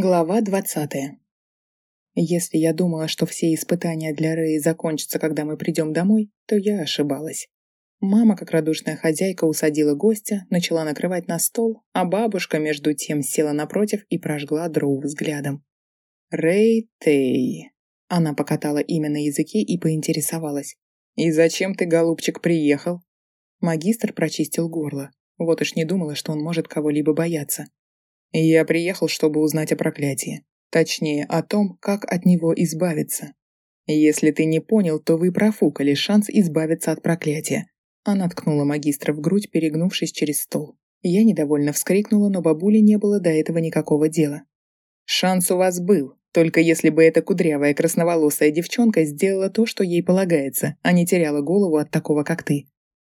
Глава двадцатая. Если я думала, что все испытания для Рэи закончатся, когда мы придем домой, то я ошибалась. Мама, как радушная хозяйка, усадила гостя, начала накрывать на стол, а бабушка, между тем, села напротив и прожгла дроу взглядом. «Рэй Тей». Она покатала имя на языке и поинтересовалась. «И зачем ты, голубчик, приехал?» Магистр прочистил горло. Вот уж не думала, что он может кого-либо бояться. Я приехал, чтобы узнать о проклятии. Точнее, о том, как от него избавиться. Если ты не понял, то вы профукали шанс избавиться от проклятия. Она ткнула магистра в грудь, перегнувшись через стол. Я недовольно вскрикнула, но бабуле не было до этого никакого дела. «Шанс у вас был, только если бы эта кудрявая красноволосая девчонка сделала то, что ей полагается, а не теряла голову от такого, как ты.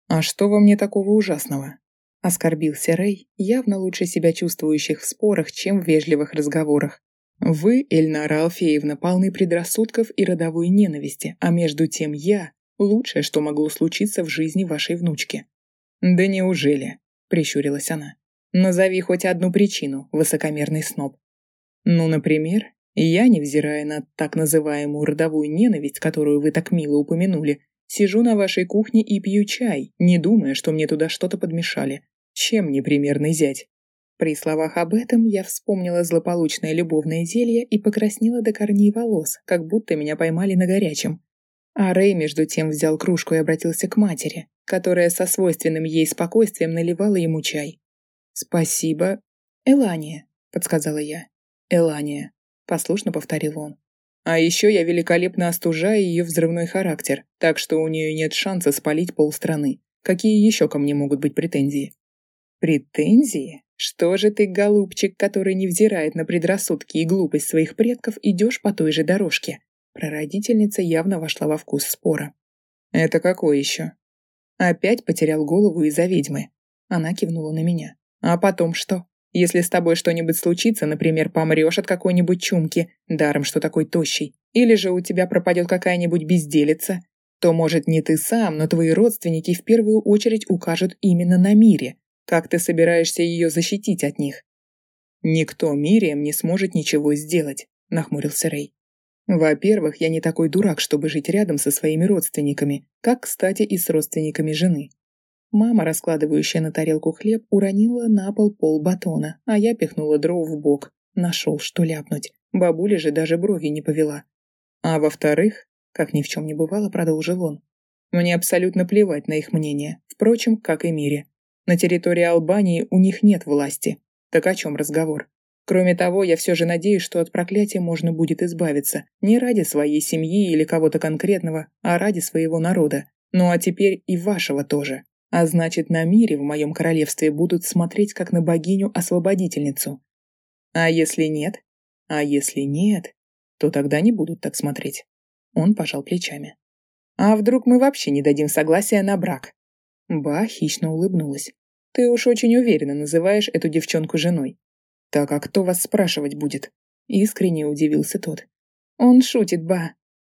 А что во мне такого ужасного? Оскорбился Рэй, явно лучше себя чувствующих в спорах, чем в вежливых разговорах. Вы, Эльнара Алфеевна, полны предрассудков и родовой ненависти, а между тем я – лучшее, что могло случиться в жизни вашей внучки. Да неужели? – прищурилась она. Назови хоть одну причину, высокомерный сноб. Ну, например, я, невзирая на так называемую родовую ненависть, которую вы так мило упомянули, сижу на вашей кухне и пью чай, не думая, что мне туда что-то подмешали. Чем не примерный зять? При словах об этом я вспомнила злополучное любовное зелье и покраснела до корней волос, как будто меня поймали на горячем. А Рэй между тем взял кружку и обратился к матери, которая со свойственным ей спокойствием наливала ему чай. «Спасибо. Элания», — подсказала я. «Элания», — послушно повторил он. «А еще я великолепно остужаю ее взрывной характер, так что у нее нет шанса спалить полстраны. Какие еще ко мне могут быть претензии?» Претензии? Что же ты, голубчик, который не взирает на предрассудки и глупость своих предков, идешь по той же дорожке? Прародительница явно вошла во вкус спора. Это какой еще? Опять потерял голову из-за ведьмы. Она кивнула на меня. А потом что? Если с тобой что-нибудь случится, например, помрешь от какой-нибудь чумки, даром что такой тощий, или же у тебя пропадет какая-нибудь безделица, то, может, не ты сам, но твои родственники в первую очередь укажут именно на мире, как ты собираешься ее защитить от них? Никто Мирием не сможет ничего сделать, нахмурился Рэй. Во-первых, я не такой дурак, чтобы жить рядом со своими родственниками, как, кстати, и с родственниками жены. Мама, раскладывающая на тарелку хлеб, уронила на пол пол батона, а я пихнула дров в бок. Нашел, что ляпнуть. Бабуля же даже брови не повела. А во-вторых, как ни в чем не бывало, продолжил он. Мне абсолютно плевать на их мнение, впрочем, как и Мире. На территории Албании у них нет власти. Так о чем разговор? Кроме того, я все же надеюсь, что от проклятия можно будет избавиться. Не ради своей семьи или кого-то конкретного, а ради своего народа. Ну а теперь и вашего тоже. А значит, на мире в моем королевстве будут смотреть как на богиню-освободительницу. А если нет? А если нет, то тогда не будут так смотреть. Он пожал плечами. А вдруг мы вообще не дадим согласия на брак? Ба хищно улыбнулась. «Ты уж очень уверенно называешь эту девчонку женой. Так а кто вас спрашивать будет?» Искренне удивился тот. «Он шутит, Ба!»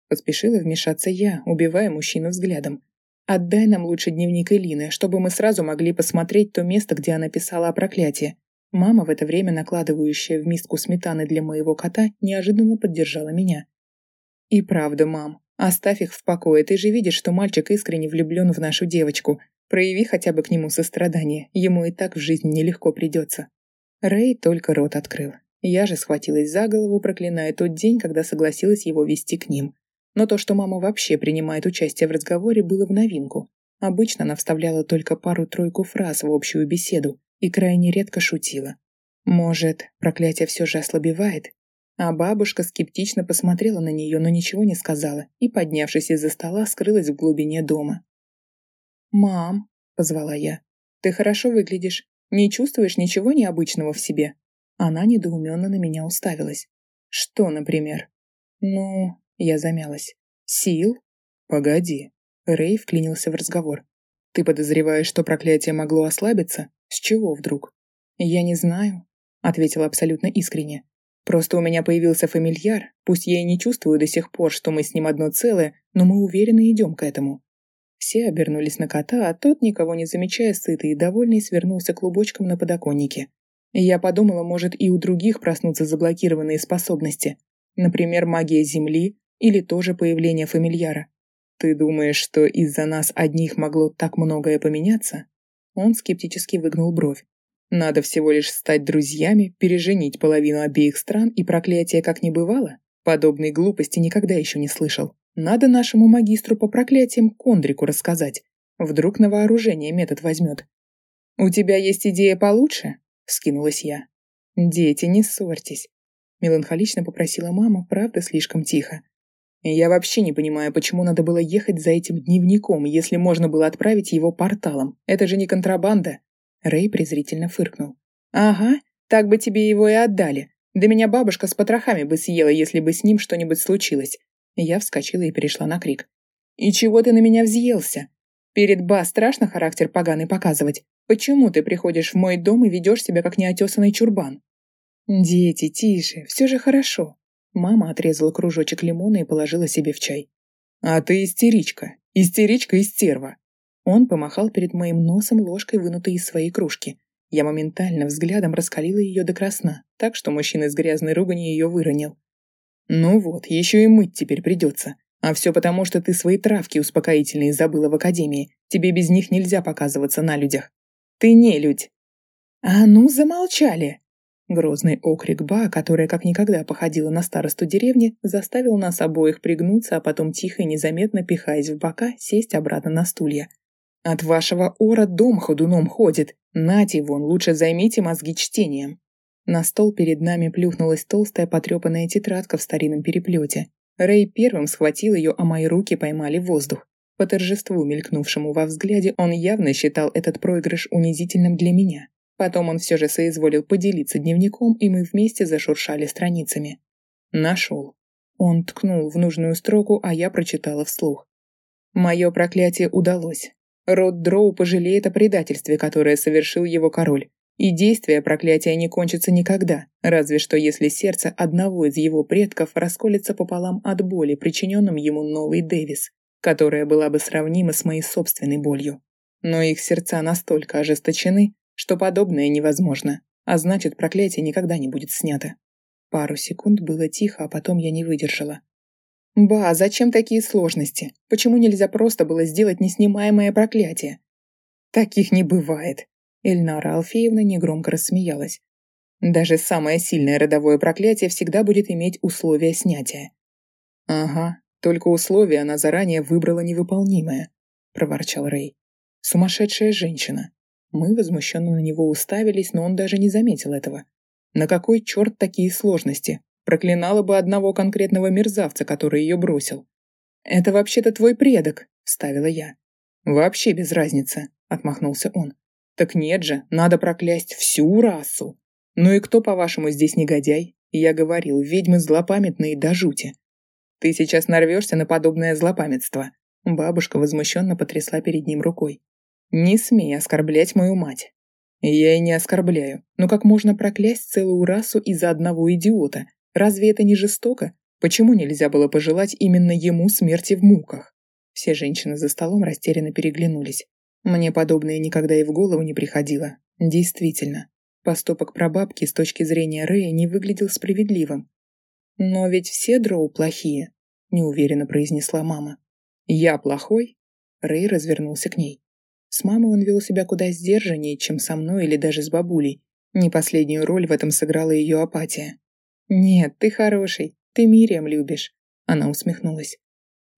Поспешила вмешаться я, убивая мужчину взглядом. «Отдай нам лучше дневник Элины, чтобы мы сразу могли посмотреть то место, где она писала о проклятии». Мама, в это время накладывающая в миску сметаны для моего кота, неожиданно поддержала меня. «И правда, мам, оставь их в покое, ты же видишь, что мальчик искренне влюблен в нашу девочку. Прояви хотя бы к нему сострадание, ему и так в жизни нелегко придется. Рэй только рот открыл. Я же схватилась за голову, проклиная тот день, когда согласилась его вести к ним. Но то, что мама вообще принимает участие в разговоре, было в новинку. Обычно она вставляла только пару-тройку фраз в общую беседу и крайне редко шутила. Может, проклятие все же ослабевает? А бабушка скептично посмотрела на нее, но ничего не сказала и, поднявшись из-за стола, скрылась в глубине дома. «Мам», — позвала я, — «ты хорошо выглядишь. Не чувствуешь ничего необычного в себе?» Она недоуменно на меня уставилась. «Что, например?» «Ну...» — я замялась. «Сил?» «Погоди». Рэй вклинился в разговор. «Ты подозреваешь, что проклятие могло ослабиться? С чего вдруг?» «Я не знаю», — ответила абсолютно искренне. «Просто у меня появился фамильяр, пусть я и не чувствую до сих пор, что мы с ним одно целое, но мы уверенно идем к этому. Все обернулись на кота, а тот, никого не замечая, сытый и довольный, свернулся клубочком на подоконнике. Я подумала, может и у других проснутся заблокированные способности. Например, магия Земли или тоже появление фамильяра. Ты думаешь, что из-за нас одних могло так многое поменяться? Он скептически выгнул бровь. Надо всего лишь стать друзьями, переженить половину обеих стран и проклятие как не бывало? Подобной глупости никогда еще не слышал. Надо нашему магистру по проклятиям Кондрику рассказать. Вдруг на вооружение метод возьмет. «У тебя есть идея получше?» — скинулась я. «Дети, не ссорьтесь», — меланхолично попросила мама, правда, слишком тихо. «Я вообще не понимаю, почему надо было ехать за этим дневником, если можно было отправить его порталом. Это же не контрабанда». Рэй презрительно фыркнул. «Ага, так бы тебе его и отдали. Да меня бабушка с потрохами бы съела, если бы с ним что-нибудь случилось». Я вскочила и перешла на крик. «И чего ты на меня взъелся? Перед Ба страшно характер поганый показывать. Почему ты приходишь в мой дом и ведешь себя как неотесанный чурбан?» «Дети, тише, все же хорошо». Мама отрезала кружочек лимона и положила себе в чай. «А ты истеричка. Истеричка и стерва. Он помахал перед моим носом ложкой, вынутой из своей кружки. Я моментально взглядом раскалила ее до красна, так что мужчина с грязной руганью ее выронил. «Ну вот, еще и мыть теперь придется. А все потому, что ты свои травки успокоительные забыла в академии. Тебе без них нельзя показываться на людях. Ты не людь!» «А ну, замолчали!» Грозный окрик Ба, которая как никогда походила на старосту деревни, заставил нас обоих пригнуться, а потом тихо и незаметно, пихаясь в бока, сесть обратно на стулья. От вашего ора дом ходуном ходит. Нате вон, лучше займите мозги чтением. На стол перед нами плюхнулась толстая потрепанная тетрадка в старинном переплете. Рэй первым схватил ее, а мои руки поймали воздух. По торжеству, мелькнувшему во взгляде, он явно считал этот проигрыш унизительным для меня. Потом он все же соизволил поделиться дневником, и мы вместе зашуршали страницами. Нашел. Он ткнул в нужную строку, а я прочитала вслух. Мое проклятие удалось. Род Дроу пожалеет о предательстве, которое совершил его король. И действие проклятия не кончится никогда, разве что если сердце одного из его предков расколется пополам от боли, причиненным ему новый Дэвис, которая была бы сравнима с моей собственной болью. Но их сердца настолько ожесточены, что подобное невозможно, а значит, проклятие никогда не будет снято. Пару секунд было тихо, а потом я не выдержала. «Ба, зачем такие сложности? Почему нельзя просто было сделать неснимаемое проклятие?» «Таких не бывает», — Эльнара Алфеевна негромко рассмеялась. «Даже самое сильное родовое проклятие всегда будет иметь условия снятия». «Ага, только условия она заранее выбрала невыполнимое», — проворчал Рэй. «Сумасшедшая женщина». Мы возмущенно на него уставились, но он даже не заметил этого. «На какой черт такие сложности? Проклинала бы одного конкретного мерзавца, который ее бросил. «Это вообще-то твой предок», — вставила я. «Вообще без разницы», — отмахнулся он. «Так нет же, надо проклясть всю расу. Ну и кто, по-вашему, здесь негодяй? Я говорил, ведьмы злопамятные до жути. Ты сейчас нарвешься на подобное злопамятство». Бабушка возмущенно потрясла перед ним рукой. «Не смей оскорблять мою мать». «Я и не оскорбляю. Но как можно проклясть целую расу из-за одного идиота, Разве это не жестоко? Почему нельзя было пожелать именно ему смерти в муках? Все женщины за столом растерянно переглянулись. Мне подобное никогда и в голову не приходило. Действительно, поступок прабабки с точки зрения Рэя не выглядел справедливым. «Но ведь все дроу плохие», — неуверенно произнесла мама. «Я плохой?» Рэй развернулся к ней. С мамой он вел себя куда сдержаннее, чем со мной или даже с бабулей. Не последнюю роль в этом сыграла ее апатия. «Нет, ты хороший, ты Мириам любишь», — она усмехнулась.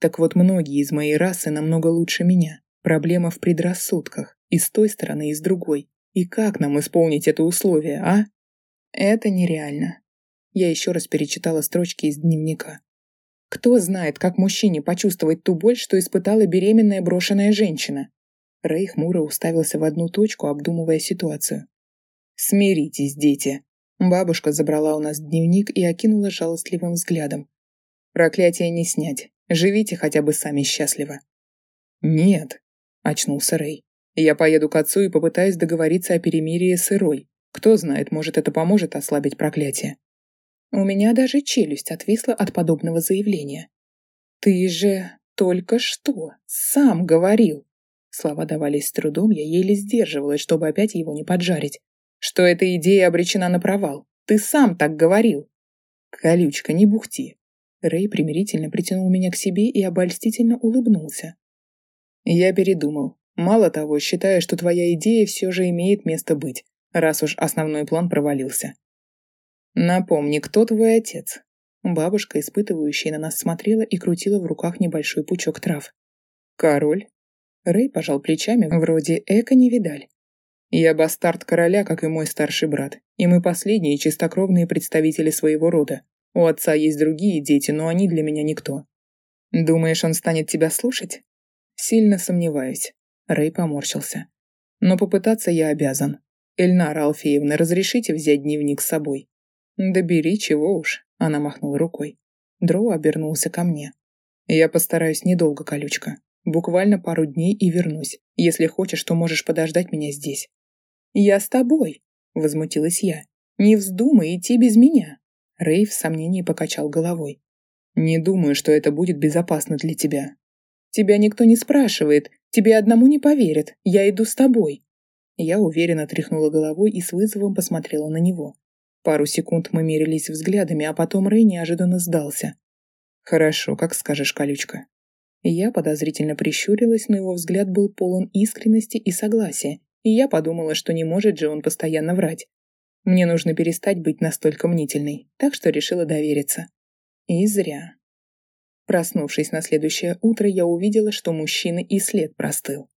«Так вот, многие из моей расы намного лучше меня. Проблема в предрассудках, и с той стороны, и с другой. И как нам исполнить это условие, а?» «Это нереально». Я еще раз перечитала строчки из дневника. «Кто знает, как мужчине почувствовать ту боль, что испытала беременная брошенная женщина?» Рэй хмуро уставился в одну точку, обдумывая ситуацию. «Смиритесь, дети», Бабушка забрала у нас дневник и окинула жалостливым взглядом. «Проклятие не снять. Живите хотя бы сами счастливо». «Нет», — очнулся Рэй. «Я поеду к отцу и попытаюсь договориться о перемирии с Ирой. Кто знает, может, это поможет ослабить проклятие». У меня даже челюсть отвисла от подобного заявления. «Ты же только что сам говорил!» Слова давались с трудом, я еле сдерживалась, чтобы опять его не поджарить. что эта идея обречена на провал. Ты сам так говорил. Колючка, не бухти. Рэй примирительно притянул меня к себе и обольстительно улыбнулся. Я передумал. Мало того, считаю, что твоя идея все же имеет место быть, раз уж основной план провалился. Напомни, кто твой отец? Бабушка, испытывающая на нас, смотрела и крутила в руках небольшой пучок трав. Король? Рэй пожал плечами, вроде эко не видаль. Я бастард короля, как и мой старший брат, и мы последние чистокровные представители своего рода. У отца есть другие дети, но они для меня никто. Думаешь, он станет тебя слушать? Сильно сомневаюсь. Рэй поморщился. Но попытаться я обязан. Эльнара Алфеевна, разрешите взять дневник с собой? Да бери, чего уж. Она махнула рукой. Дроу обернулся ко мне. Я постараюсь недолго, колючка. Буквально пару дней и вернусь. Если хочешь, то можешь подождать меня здесь. Я с тобой, возмутилась я. Не вздумай идти без меня. Рэй в сомнении покачал головой. «Не думаю, что это будет безопасно для тебя. Тебя никто не спрашивает, тебе одному не поверят, я иду с тобой». Я уверенно тряхнула головой и с вызовом посмотрела на него. Пару секунд мы мерились взглядами, а потом Рэй неожиданно сдался. «Хорошо, как скажешь, колючка». Я подозрительно прищурилась, но его взгляд был полон искренности и согласия, и я подумала, что не может же он постоянно врать. Мне нужно перестать быть настолько мнительной, так что решила довериться. И зря. Проснувшись на следующее утро, я увидела, что мужчины и след простыл.